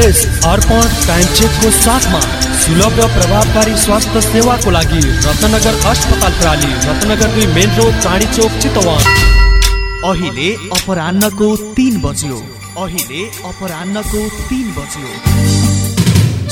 Time चेकको साथमा सुलभ र प्रभावकारी स्वास्थ्य सेवाको लागि रत्नगर अस्पताल प्राली रत्नगर दुई मेन रोड चाँडी चोक चितवन। अहिले अपरान्नको तिन बज्यो। अहिले अपरान्नको तिन बज्यो।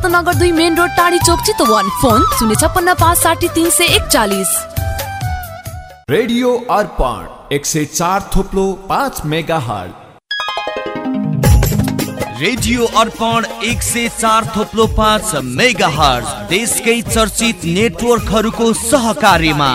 रत्नगर दुई मेन रोड टाढी चोक चितवन। फोन शून्य छप्पन्न पाँच साठी तिन सय एकचालिस। रेडियो अर्पण एक सय चार थोप्लो पाँच मेगा हल रेडियो अर्पण एक सय चार थोप्लो पाँच मेगा हर्ज देशकै चर्चित नेटवर्कहरूको सहकार्यमा।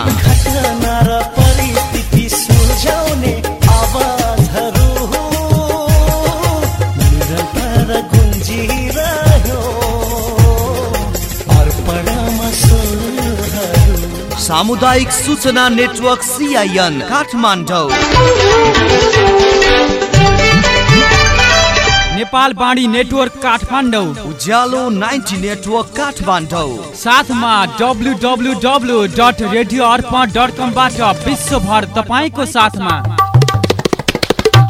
सामुदायिक सूचना network CIN Kathmandu. Nepal Bani network Kathmandu. Ujyaalo ninety network Kathmandu. साथमा W W W dot radio Arpan dot कमबाट विश्वभर तपाईँको साथमा।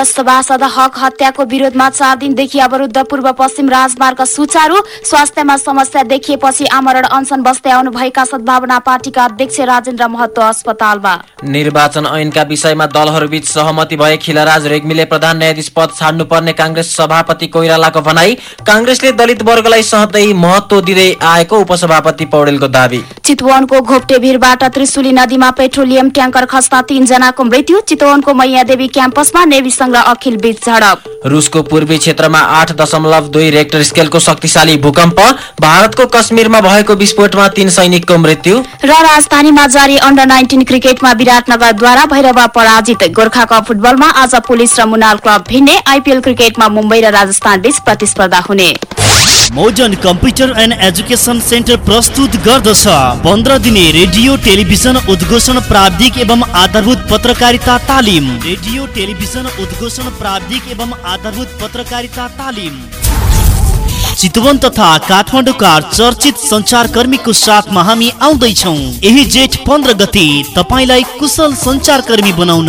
पूर्व सभासद हक हत्याको विरोधमा चार दिनदेखि अवरुद्ध पूर्व पश्चिम राजमार्ग सुचारू स्वास्थ्यमा समस्या देखिएपछि आमरण अनसन बस्दै आउनुभएका सद्भावना पार्टीका अध्यक्ष राजेन्द्र महतो अस्पतालमा। निर्वाचन ऐनका विषयमा दलहरूबीच सहमति भए खिलराज रेग्मीले प्रधान न्यायाधीश पद छाड्नुपर्ने काङ्ग्रेस सभापति कोइरालाको भनाई काङ्ग्रेसले दलित वर्गलाई सधैँ महत्व दिँदै आएको उपसभापति पौडेलको दावी। चितवनको घोप्टे भिरबाट त्रिशुली नदीमा पेट्रोलियम ट्याङ्कर खस्दा तीनजनाको मृत्यु चितवनको मैयादेवी क्याम्पसमा नेवी र अखिल बीच झडप। रुसको पूर्वी क्षेत्रमा आठ दशमलव दुई रेक्टर स्केलको शक्तिशाली भूकम्प भारतको कश्मीरमा भएको विस्फोटमा तीन सैनिकको मृत्यु। र राजधानीमा जारी अन्डर नाइन्टिन क्रिकेटमा विराटनगरद्वारा भैरवा पराजित गोर्खा कप फुटबलमा आज पुलिस र मुनाल क्लब भिन्ने आइपिएल क्रिकेटमा मुम्बई र राजस्थान बीच प्रतिस्पर्धा हुने। Modern computer and education centre प्रस्तुत गर्दछ। पन्ध्र दिने रेडियो टेलिभिजन उद्घोषण प्राविधिक एवं आधारभूत पत्रकारिता तालिम। रेडियो टेलिभिजन उद्घोषण प्राविधिक एवं आधारभूत पत्रकारिता तालिम। चितवन तथा काठमाडौँका चर्चित संचारकर्मीको साथमा हामी आउँदैछौ। यही जेठ पन्ध्र गते तपाईँलाई कुशल संचारकर्मी बनाउन।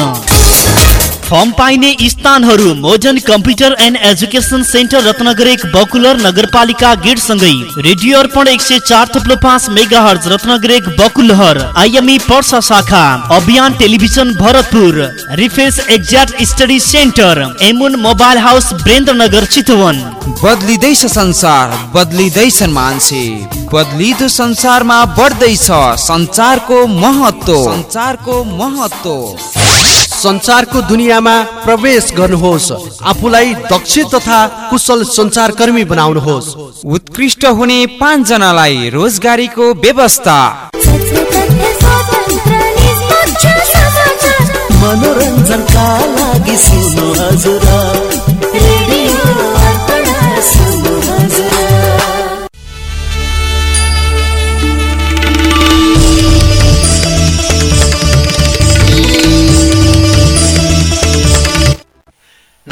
फर्म पाइने स्थानहरू modern computer and education centre Ratnagar एक बकुलर नगरपालिका गेट सँगै रेडियो अर्पण एक सय चार थुप्लो पाँच मेगा हर्ज रत्नगर एक बकुलहर। आइएमई पर्सा शाखा। अभियान टेलिभिजन भरतपुर। रिफेस एक्ज्याक्ट स्टडी सेन्टर। एमुन मोबाइल हाउस ब्रेन्द्रनगर चितवन। बदलिँदैछ संसार बदलिँदैछन् मान्छे। बदलिदो संसारमा बढ्दैछ संचारको महत्व संचारको महत्व संचारको दुनियाँमा प्रवेश गर्नुहोस्। आफूलाई दक्ष तथा कुशल सञ्चारकर्मी बनाउनुहोस्। उत्कृष्ट हुने पाँचजनालाई रोजगारीको व्यवस्था। मनोरञ्जनका लागि सुन्नु हजुर।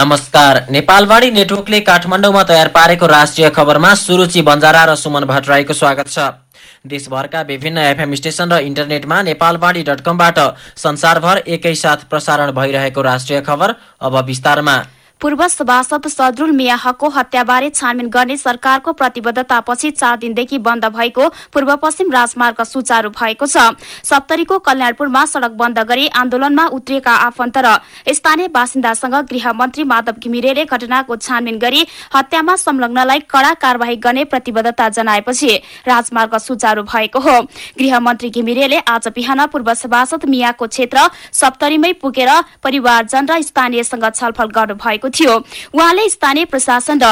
नमस्कार। नेपालवाणी नेटवर्कले काठमाडौँमा तयार पारेको राष्ट्रिय खबरमा सुरुचि बन्जारा र सुमन भट्टराईको स्वागत छ। देशभरका विभिन्न एफएम स्टेशन र इन्टरनेटमा नेपालवाणी डट कमबाट संसारभर एकैसाथ प्रसारण भइरहेको राष्ट्रिय खबर अब विस्तारमा। पूर्व सभासद सदरुल मिया हकको हत्याबारे छानबिन गर्ने सरकारको प्रतिबद्धतापछि चार दिनदेखि बन्द भएको पूर्व पश्चिम राजमार्ग सुचारू भएको छ। सप्तरीको कल्याणपुरमा सड़क बन्द गरी आन्दोलनमा उत्रिएका आफन्त र स्थानीय बासिन्दासँग गृहमन्त्री माधव घिमिरेले घटनाको छानबिन गरी हत्यामा संलग्नलाई कड़ा कार्यवाही गर्ने प्रतिबद्धता जनाएपछि राजमार्ग सुचारू भएको हो। गृहमन्त्री घिमिरेले आज बिहान पूर्व सभासद मियाको क्षेत्र सप्तरीमै पुगेर परिवारजन र स्थानीयसँग छलफल गर्नुभएको थियो। उहाँले स्थानीय प्रशासन र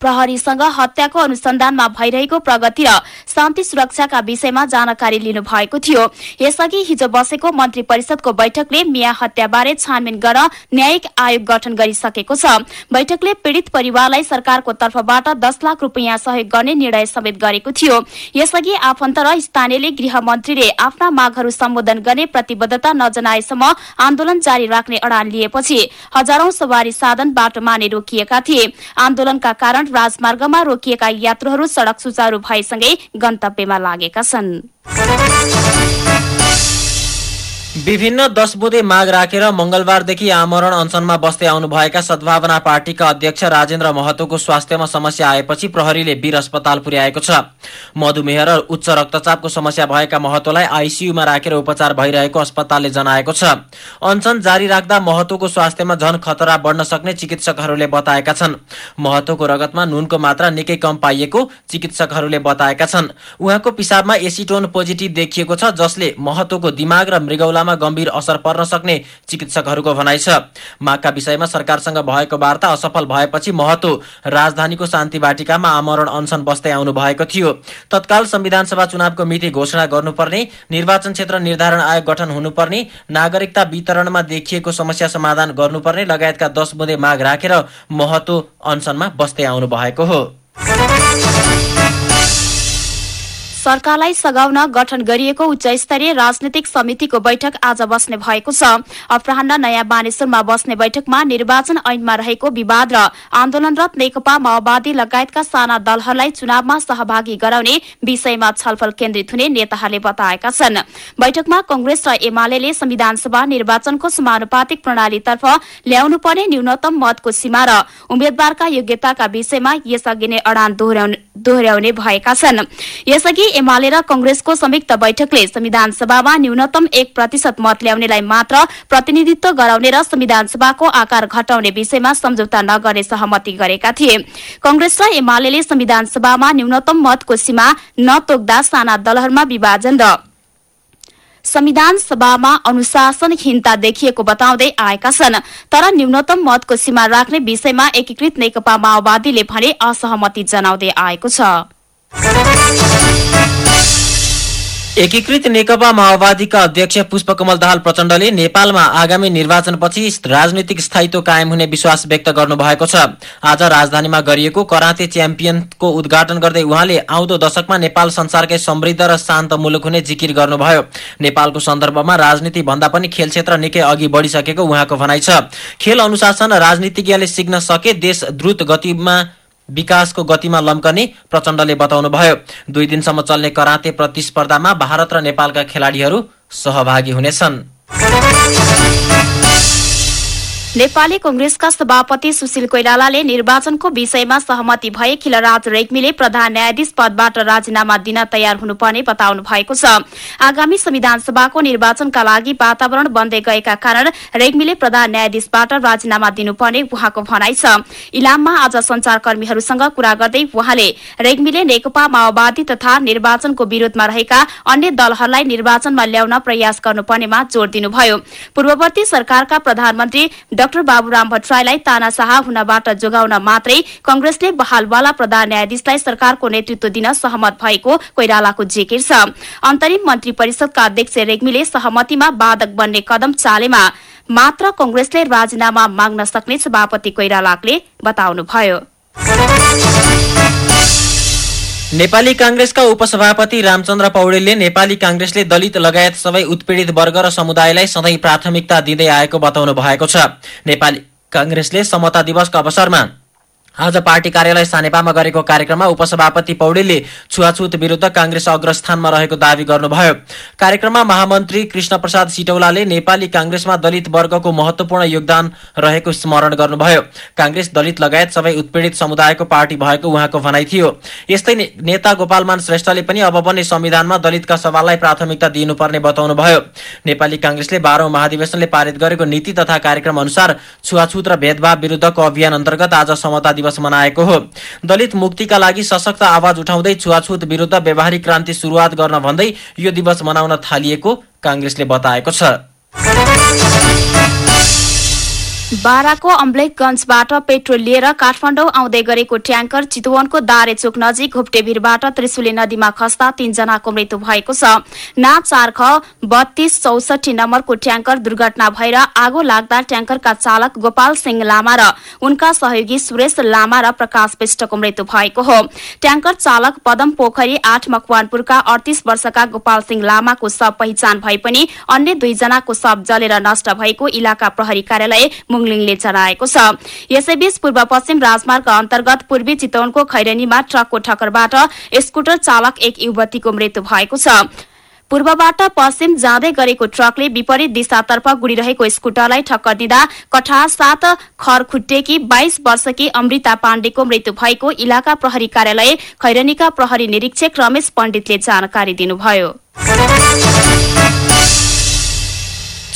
प्रहरीसँग हत्याको अनुसन्धानमा भइरहेको प्रगति र शान्ति सुरक्षाका विषयमा जानकारी लिनु भएको थियो। यसअघि हिजो बसेको मन्त्री परिषदको बैठकले मिया हत्याबारे छानबिन गर्न न्यायिक आयोग गठन गरिसकेको छ। बैठकले पीड़ित परिवारलाई सरकारको तर्फबाट दस लाख रूपियाँ सहयोग गर्ने निर्णय समेत गरेको थियो। यसअघि आफन्त र स्थानीयले गृहमन्त्रीले आफ्ना मागहरू सम्बोधन गर्ने प्रतिबद्धता नजनाएसम्म आन्दोलन जारी राख्ने अडान लिएपछि हजारौं सवारी साधन बाटोमा नै रोकिएका थिए। आन्दोलनका कारण राजमार्गमा रोकिएका यात्रुहरू सड़क सुचारू भएसँगै गन्तव्यमा लागेका छन्। विभिन्न दस बुधे माग राखेर मंगलबारदेखि आमरण अनसनमा बस्दै आउनुभएका सद्भावना पार्टीका अध्यक्ष राजेन्द्र महतोको स्वास्थ्यमा समस्या आएपछि प्रहरीले वीर अस्पताल पुर्याएको छ। मधुमेह र उच्च रक्तचापको समस्या भएका महतोलाई आइसियुमा राखेर उपचार भइरहेको अस्पतालले जनाएको छ। अनसन जारी राख्दा महतोको स्वास्थ्यमा झन खतरा बढ्न सक्ने चिकित्सकहरूले बताएका छन्। महतोको रगतमा नुनको मात्रा निकै कम पाइएको चिकित्सकहरूले बताएका छन्। उहाँको पिसाबमा एसिटोन पोजिटिभ देखिएको छ जसले महतोको दिमाग र मृगौलामा गम्भीर असर पर्न सक्ने चिकित्सकहरूको भनाइ छ। मागका विषयमा सरकारसँग भएको वार्ता असफल भएपछि महतो राजधानीको शान्ति बाटिकामा आमरण अनसन बस्दै आउनु भएको थियो। तत्काल संविधान सभा चुनावको मिति घोषणा गर्नुपर्ने निर्वाचन क्षेत्र निर्धारण आयोग गठन हुनुपर्ने नागरिकता वितरणमा देखिएको समस्या समाधान गर्नुपर्ने लगायतका दस बुँदे माग राखेर महतो अनसनमा बस्दै आउनु भएको हो। सरकारलाई सघाउन गठन गरिएको उच्च स्तरीय राजनीतिक समितिको बैठक आज बस्ने भएको छ। अपराह्न नयाँ बानेश्वरमा बस्ने बैठकमा निर्वाचन ऐनमा रहेको विवाद र आन्दोलनरत नेकपा माओवादी लगायतका साना दलहरूलाई चुनावमा सहभागी गराउने विषयमा छलफल केन्द्रित हुने नेताहरूले बताएका छन्। बैठकमा कंग्रेस र एमाले संविधान सभा निर्वाचनको समानुपातिक प्रणालीतर्फ ल्याउनु पर्ने न्यूनतम मतको सीमा र उम्मेद्वारका योग्यताका विषयमा यसअघि नै अडान दोहोर्याउने भएका छन्। यसअघि एमाले र कंग्रेसको संयुक्त बैठकले संविधान सभामा न्यूनतम एक प्रतिशत मत ल्याउनेलाई मात्र प्रतिनिधित्व गराउने र संविधान सभाको आकार घटाउने विषयमा सम्झौता नगर्ने सहमति गरेका थिए। कंग्रेस र एमाले संविधान सभामा न्यूनतम मतको सीमा नतोक्दा साना दलहरूमा विभाजन र संविधान सभामा अनुशासनहीनता देखिएको बताउँदै आएका छन् तर न्यूनतम मतको सीमा राख्ने विषयमा एकीकृत नेकपा माओवादीले भने असहमति जनाउँदै आएको छ। एकीकृत नेकपा माओवादीका अध्यक्ष पुष्पकमल दाहाल प्रचण्डले नेपालमा आगामी निर्वाचनपछि राजनीतिक स्थायित्व कायम हुने विश्वास व्यक्त गर्नुभएको छ। आज राजधानीमा गरिएको कराते च्याम्पियनको उद्घाटन गर्दै उहाँले आउँदो दशकमा नेपाल संसारकै समृद्ध र शान्त मुलुक हुने जिकिर गर्नुभयो। नेपालको सन्दर्भमा राजनीति भन्दा पनि खेल क्षेत्र निकै अघि बढिसकेको उहाँको भनाइ छ। खेल अनुशासन राजनीतिज्ञले सिक्न सके देश द्रुत गतिमा विकासको गतिमा लम्कने प्रचण्डले बताउनुभयो। दुई दिनसम्म चल्ने कराते प्रतिस्पर्धामा भारत र नेपालका खेलाडीहरू सहभागी हुनेछन्। नेपाली कंग्रेसका सभापति सुशील कोइरालाले निर्वाचनको विषयमा सहमति भए खिलराज रेग्मीले प्रधान न्यायाधीश पदबाट राजीनामा दिन तयार हुनुपर्ने बताउनु भएको छ। आगामी संविधान सभाको निर्वाचनका लागि वातावरण बन्दै गएका कारण रेग्मीले प्रधान न्यायाधीशबाट राजीनामा दिनुपर्ने उहाँको भनाइ छ। इलाममा आज संचारकर्मीहरूसँग कुरा गर्दै उहाँले रेग्मीले नेकपा माओवादी तथा निर्वाचनको विरोधमा रहेका अन्य दलहरूलाई निर्वाचनमा ल्याउन प्रयास गर्नुपर्नेमा जोड़ दिनुभयो। पूर्ववर्ती सरकारका प्रधानमन्त्री डाक्टर बाबुराम भट्टराईलाई तानाशाह हुनबाट जोगाउन मात्रै कंग्रेसले बहालवाला प्रधान न्यायाधीशलाई सरकारको नेतृत्व दिन सहमत भएको कोइरालाको जिकिर छ। अन्तरिम मन्त्री परिषदका अध्यक्ष रेग्मीले सहमतिमा बाधक बन्ने कदम चालेमा मात्र कंग्रेसले राजीनामा माग्न सक्ने सभापति कोइरालाले बताउनुभयो। नेपाली कांग्रेसका उपसभापति रामचन्द्र पौडेलले नेपाली कांग्रेसले दलित लगायत सबै उत्पीडित वर्ग र समुदायलाई सधैँ प्राथमिकता दिँदै आएको बताउनु भएको छ। नेपाली कांग्रेसले समता दिवसको अवसरमा आज पार्टी कार्यालय सानेपामा गरेको कार्यक्रममा उपसभापति पौडेलले छुवाछुत विरुद्ध कांग्रेस अग्रस्थानमा रहेको दावी गर्नुभयो। कार्यक्रममा महामन्त्री कृष्ण प्रसाद सिटौलाले नेपाली कांग्रेसमा दलित वर्गको महत्वपूर्ण योगदान रहेको स्मरण गर्नुभयो। कांग्रेस दलित लगायत सबै उत्पीडित समुदायको पार्टी भएको उहाँको भनाइ थियो। यस्तै नेता गोपालमान श्रेष्ठले पनि अब बन्ने संविधानमा दलितका सवाललाई प्राथमिकता दिइनुपर्ने बताउनुभयो। नेपाली कांग्रेसले बाह्रौं महाधिवेशनले पारित गरेको नीति तथा कार्यक्रम अनुसार छुवाछुत र भेदभाव विरुद्धको अभियान अन्तर्गत आज समता दिवस मनाएको हो। दलित मुक्तिका लागि सशक्त आवाज उठाउँदै छुवाछुत विरुद्ध व्यावहारिक क्रान्ति शुरूआत गर्न भन्दै यो दिवस मनाउन थालिएको कांग्रेसले बताएको छ। बाराको अम्लेखगंजबाट पेट्रोल लिएर काठमाडौँ आउँदै गरेको ट्याङ्कर चितवनको दारेचोक नजिक घुप्टेभिरबाट त्रिशुली नदीमा खस्दा तीनजनाको मृत्यु भएको छ। ना चार ख बत्तीस चौसठी नम्बरको ट्याङ्कर दुर्घटना भएर आगो लाग्दा ट्याङ्करका चालक गोपाल सिंह लामा र उनका सहयोगी सुरेश लामा र प्रकाश विष्टको मृत्यु भएको हो। ट्याङ्कर चालक पदम पोखरी आठ मकवानपुरका अडतिस वर्षका गोपाल सिंह लामाको शव पहिचान भए पनि अन्य दुईजनाको शव जलेर नष्ट भएको इलाका प्रहरी कार्यालय मुङलिङले जनाएको छ। यसैबीच पूर्व पश्चिम राजमार्ग अन्तर्गत पूर्वी चितवनको खैरनीमा ट्रकको ठक्करबाट स्कुटर चालक एक युवतीको मृत्यु भएको छ। पूर्वबाट पश्चिम जाँदै गरेको ट्रकले विपरीत दिशातर्फ गुडिरहेको स्कुटरलाई ठक्कर दिँदा कठार सात खरखुट्टेकी बाइस वर्षकी अमृता पाण्डेको मृत्यु भएको इलाका प्रहरी कार्यालय खैरनीका प्रहरी निरीक्षक रमेश पण्डितले जानकारी दिनुभयो।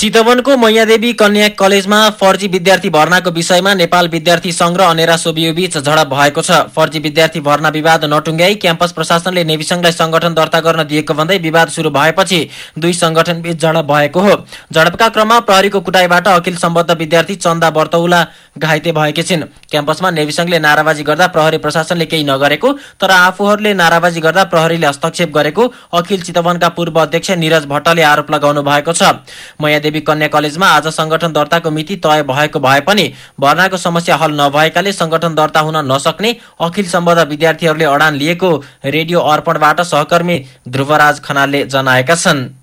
चितवनको मैयादेवी कन्या कलेजमा फर्जी विद्यार्थी भर्नाको विषयमा नेपाल विद्यार्थी संघ र अनेरा सोबियोबीच झडप भएको छ। फर्जी विद्यार्थी भर्ना विवाद नटुङ्ग्याई क्याम्पस प्रशासनले नेवी संघलाई संगठन दर्ता गर्न दिएको भन्दै विवाद शुरू भएपछि दुई संगठनबीच झडप भएको हो। झडपका क्रममा प्रहरीको कुटाईबाट अखिल सम्बद्ध विद्यार्थी चन्दा बर्तौला घाइते भएकी छिन्। क्याम्पसमा नेवी संघले नाराबाजी गर्दा प्रहरी प्रशासनले केही नगरेको तर आफूहरूले नाराबाजी गर्दा प्रहरीले हस्तक्षेप गरेको अखिल चितवनका पूर्व अध्यक्ष निरज भट्टले आरोप लगाउनु भएको छ। मयादेवी कन्या कलेजमा आज संगठन दर्ताको मिति तय भएको भए पनि भर्नाको समस्या हल नभएकाले संगठन दर्ता हुन नसक्ने अखिल सम्बद्ध विद्यार्थीहरूले अडान लिएको रेडियो अर्पणबाट सहकर्मी ध्रुवराज खनालले जनाएका छन्।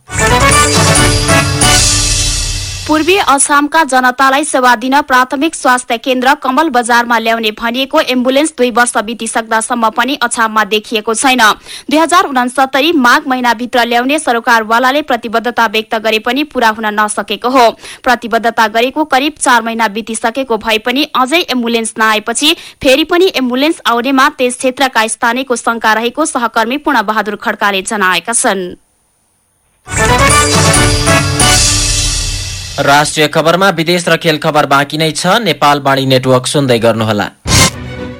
पूर्वी असमका जनतालाई सेवा दिन प्राथमिक स्वास्थ्य केन्द्र कमल बजारमा ल्याउने भनिएको एम्बुलेन्स दुई वर्ष बितिसक्दासम्म पनि अछाममा देखिएको छैन। दुई हजार उनासत्तरी माघ महिनाभित्र ल्याउने सरकारवालाले प्रतिबद्धता व्यक्त गरे पनि पूरा हुन नसकेको हो। प्रतिबद्धता गरेको करिब चार महिना बितिसकेको भए पनि अझै एम्बुलेन्स नआएपछि फेरि पनि एम्बुलेन्स आउनेमा त्यस क्षेत्रका स्थानीयको शंका रहेको सहकर्मी पूर्ण बहादुर खड्काले जनाएका छन्। राष्ट्रिय खबरमा विदेश र खेल खबर बाँकी नै छ। नेपाल बाणी नेटवर्क सुन्दै गर्नुहोला।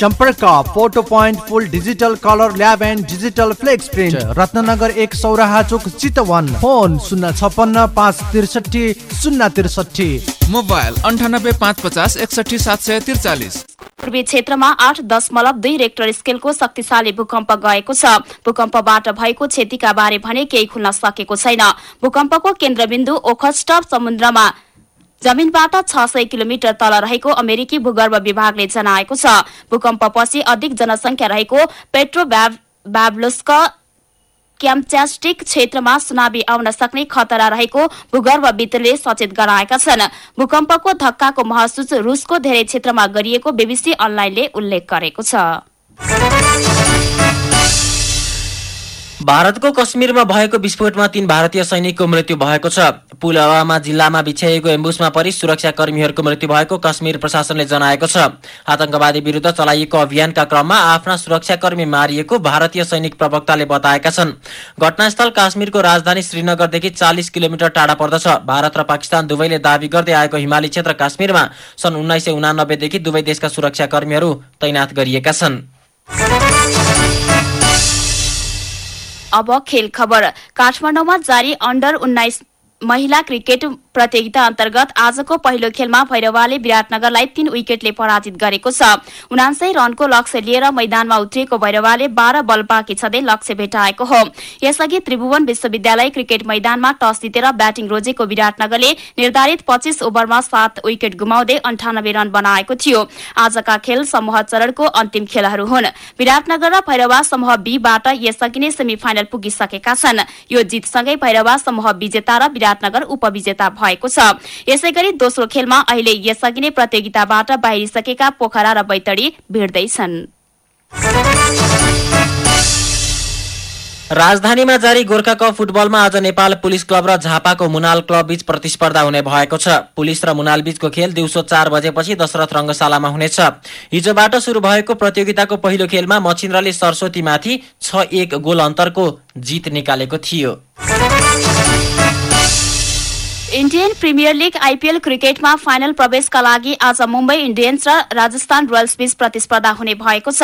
सम्पर्क photo point full digital colour lab and digital flex print Ratnagar एक सौराहा चोक चितवन। फोन शून्य छपन्न पाँच त्रिसठी शून्य त्रिसठी। मोबाइल अन्ठानब्बे पाँच पचास एकसठी सात सय त्रिचालिस। पूर्वी क्षेत्रमा आठ दशमलव दुई रेक्टर स्केलको शक्तिशाली भूकम्प गएको छ। भूकम्पबाट भएको क्षतिका बारे भने केही खुल्न सकेको छैन। भूकम्पको केन्द्रबिन्दु ओखस्टप समुद्रमा जमिनबाट छ सय किलोमिटर तल रहेको अमेरिकी भूगर्भ विभागले जनाएको छ। भूकम्पपछि अधिक जनसंख्या रहेको पेट्रो ब्याब्लोस्क क्याम्च्यास्टिक क्षेत्रमा सुनामी आउन सक्ने खतरा रहेको भूगर्भविदले सचेत गराएका छन्। भूकम्पको धक्काको महसुस रुसको धेरै क्षेत्रमा गरिएको बीबीसी अनलाइनले उल्लेख गरेको छ। भारतको कश्मीरमा भएको विस्फोटमा तीन भारतीय सैनिकको मृत्यु भएको छ। पुलवामा जिल्लामा बिछ्याइएको एम्बुसमा परि सुरक्षा कर्मीहरूको मृत्यु भएको कश्मीर प्रशासनले जनाएको छ। आतंकवादी विरुद्ध चलाइएको अभियानका क्रममा आफ्ना सुरक्षाकर्मी मारिएको भारतीय सैनिक प्रवक्ताले बताएका छन्। घटनास्थल काश्मीरको राजधानी श्रीनगरदेखि चालिस किलोमिटर टाढा पर्दछ। भारत र पाकिस्तान दुवैले दावी गर्दै आएको हिमाली क्षेत्र काश्मीरमा सन् उन्नाइस सय उनानब्बेदेखि दुवै देशका सुरक्षाकर्मीहरू तैनात गरिएका छन्। अब खेल खबर। काठमाडौँमा जारी अन्डर उन्नाइस महिला क्रिकेट प्रतियोगिता अन्तर्गत आजको पहिलो खेलमा भैरवाले विराटनगरलाई तीन विकेटले पराजित गरेको छ। उनासै रनको लक्ष्य लिएर मैदानमा उत्रिएको भैरवाले बाह्र बल बाँकी छँदै लक्ष्य भेटाएको हो। यसअघि त्रिभुवन विश्वविद्यालय क्रिकेट मैदानमा टस जितेर ब्याटिङ रोजेको विराटनगरले निर्धारित पच्चीस ओभरमा सात विकेट गुमाउँदै अन्ठानब्बे रन बनाएको थियो। आजका खेल समूह चरणको अन्तिम खेलहरू हुन्। विराटनगर र भैरवा समूह बीबाट यसअघि नै सेमी फाइनल पुगिसकेका छन्। यो जितसँगै भैरवा समूह विजेता र विराटनगर उपविजेता भएको छ। यसै गरी दोस्रो खेलमा अहिले यसअघि नै प्रतियोगिताबाट बाहिरिसकेका पोखरा र बैतडी भिड्दैछन्। राजधानीमा जारी गोर्खा कप फुटबलमा आज नेपाल पुलिस क्लब र झापाको मुनाल क्लब बीच प्रतिस्पर्धा हुने भएको छ। पुलिस र मुनाल बीचको खेल दिउँसो चार बजेपछि दशरथ रङ्गशालामा हुनेछ। हिजोबाट शुरू भएको प्रतियोगिताको पहिलो खेलमा मछिन्द्रले सरस्वतीमाथि छ एक गोल अन्तरको जित निकालेको थियो। इन्डियन प्रिमियर लिग आइपीएल क्रिकेटमा फाइनल प्रवेशका लागि आज मुम्बई इन्डियन्स र राजस्थान रोयल्स बीच प्रतिस्पर्धा हुने भएको छ।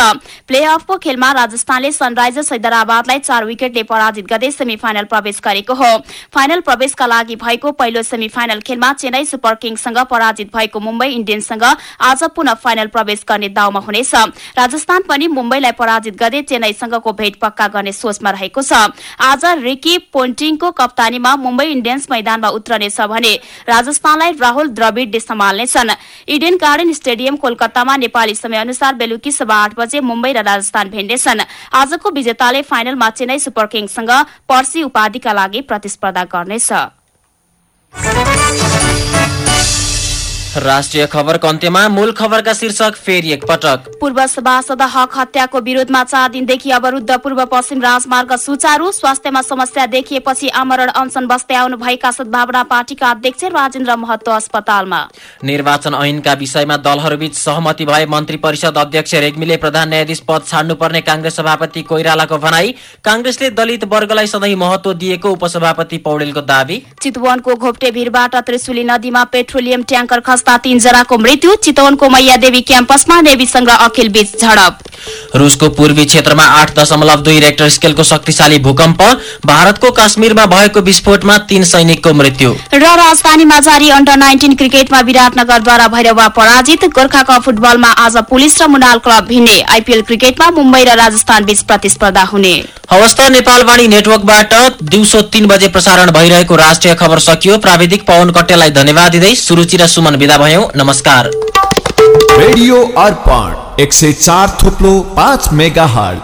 प्ले अफको खेलमा राजस्थानले सनराइजर्स हैदराबादलाई चार विकेटले पराजित गर्दै सेमी फाइनल प्रवेश गरेको हो। फाइनल प्रवेशका लागि भएको पहिलो सेमी फाइनल खेलमा चेन्नई सुपर किङ्ससँग पराजित भएको मुम्बई इन्डियन्ससँग आज पुनः फाइनल प्रवेश गर्ने दाउमा हुनेछ। राजस्थान पनि मुम्बईलाई पराजित गर्दै चेन्नईसँगको भेट पक्का गर्ने सोचमा रहेको छ। आज रिकी पोन्टिङको कप्तानीमा मुम्बई इन्डियन्स मैदानमा उत्रने छ भने राजस्थानलाई राहुल द्रविडले सम्हाल्नेछन्। इडेन गार्डन स्टेडियम कोलकातामा नेपाली समय अनुसार बेलुकी सभा आठ बजे मुम्बई र राजस्थान भेट्नेछन्। आजको विजेताले फाइनलमा चेन्नई सुपर किङ्ससँग पर्सी उपाधिका लागि प्रतिस्पर्धा गर्नेछ। राष्ट्रिय खबरको अन्त्यमा मूल खबरका शीर्षक फेरि एकपटक पूर्व सभासद हक हत्याको विरोधमा चार दिनदेखि अवरुद्ध पूर्व पश्चिम राजमार्ग सुचारू स्वास्थ्यमा समस्या देखिएपछि आमरण अनसन बस्दै आउनुभएका सद्भावना पार्टीका अध्यक्ष राजेन्द्र महतो अस्पतालमा। निर्वाचन ऐनका विषयमा दलहरूबीच सहमति भए मन्त्री परिषद अध्यक्ष रेग्मीले प्रधान न्यायाधीश पद छाड्नुपर्ने काङ्ग्रेस सभापति कोइरालाको भनाई काङ्ग्रेसले दलित वर्गलाई सधैँ महत्व दिएको उपसभापति पौडेलको दावी। चितवनको घोप्टे भिरबाट त्रिशुली नदीमा पेट्रोलियम ट्याङ्कर खस्दा बस्दा तीन जनाको मृत्यु चितवनको मैया देवी क्याम्पसमा नेवीसँग अखिल बीच झडप। रुसको पूर्वी क्षेत्रमा आठ दशमलव दुई रेक्टर स्केलको शक्तिशाली भूकम्प भारतको काश्मीरमा भएको विस्फोटमा तीन सैनिकको मृत्यु। र राजधानीमा जारी अन्डर नाइन्टिन क्रिकेटमा विराटनगरद्वारा भैरवा पराजित गोर्खा कप फुटबलमा आज पुलिस र मुनाल क्लब भिन्ने। आइपीएल क्रिकेटमा मुम्बई र राजस्थान बीच प्रतिस्पर्धा हुने। हवस् त नेपालवाणी नेटवर्कबाट दिउँसो तीन बजे प्रसारण भइरहेको राष्ट्रिय खबर सकियो। प्राविधिक पवन कट्टेलाई धन्यवाद दिँदै सुरुचि र सुमन विदा भयौं। नमस्कार। रेडियो अर्पण। एक सौ चार थोप्लो पाँच मेगा हार्ड।